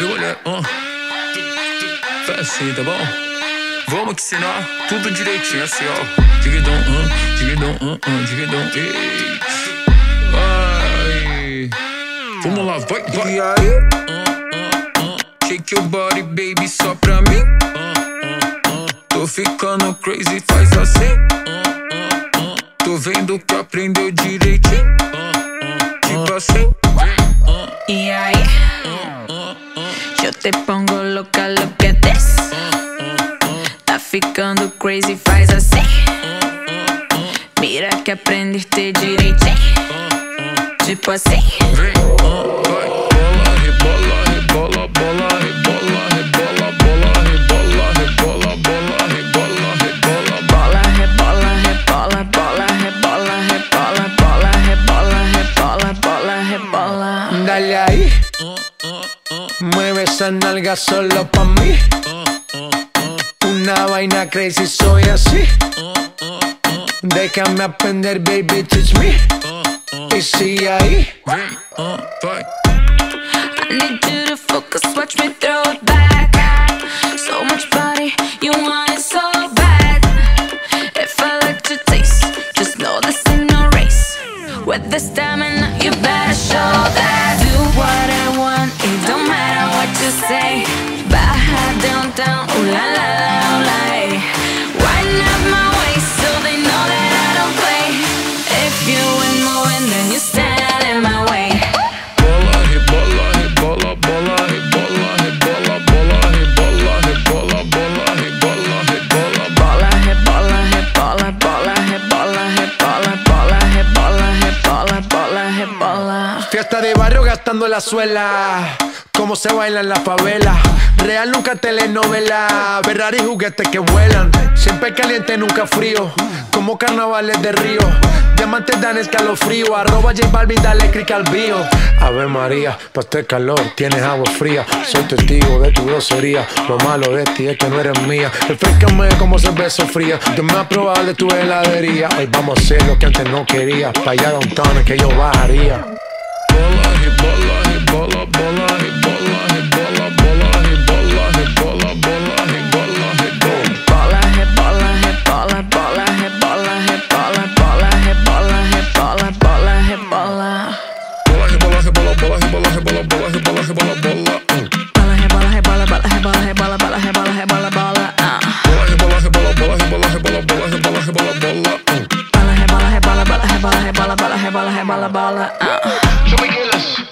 Rebolé, uh. Assim, tá bom? Vamos que ensinar tudo direitinho, assim, ó. Dividão, uh, dividão, uh, uh, dividão, ei. Vai. Vamos lá, vai, vai. E aí? Uh, uh, uh. Shake your body, baby, só pra mim. Uh, uh, uh. Tô ficando crazy, faz assim. Uh, uh, uh. Tô vendo que aprendeu direitinho. Uh, uh, tipo assim. Ahí, yo te pongo loca, lo que des. Tá ficando crazy, faz assim. Mira que aprendiste direitinho. Tipo assim. Mueve esa nalga solo pa' mí. Una vaina crazy, soy así. Déjame aprender, baby, teach me. Y sigue ahí. I need you to focus, watch me throw it back. So much body, you want it so bad. If I like to taste, just know this ain't no race. With the stamina, you better show that. Do what Fiesta de barrio gastando la suela. Cómo se baila en la favela. Real nunca telenovela. Ferrari juguetes que vuelan. Siempre caliente, nunca frío. Como carnavales de río. Diamantes dan escalofrío. Arroba J Balvin, dale click al bio. Ave María, pa' este calor tienes agua fría. Soy testigo de tu grosería. Lo malo de ti es que no eres mía. Refrescame como cerveza fría. Yo me probado de tu heladería. Hoy vamos a hacer lo que antes no quería. Pa' allá downtown es que yo bajaría. bola, rebola, rebola, rebola, rebola, rebola, bola, rebola, rebola, bola. Bola, rebola, rebola, bola, rebola, rebola, bola, rebola, rebola, bola. Bola, rebola, rebola, bola, rebola, rebola, bola, rebola, rebola, bola. Bola, rebola, rebola, bola, rebola, rebola, bola, rebola, rebola, bola. Yo me quedas.